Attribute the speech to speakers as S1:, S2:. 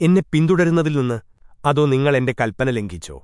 S1: എന്നെ പിന്തുടരുന്നതിൽ നിന്ന് അതോ നിങ്ങൾ എന്റെ കൽപ്പന ലംഘിച്ചോ?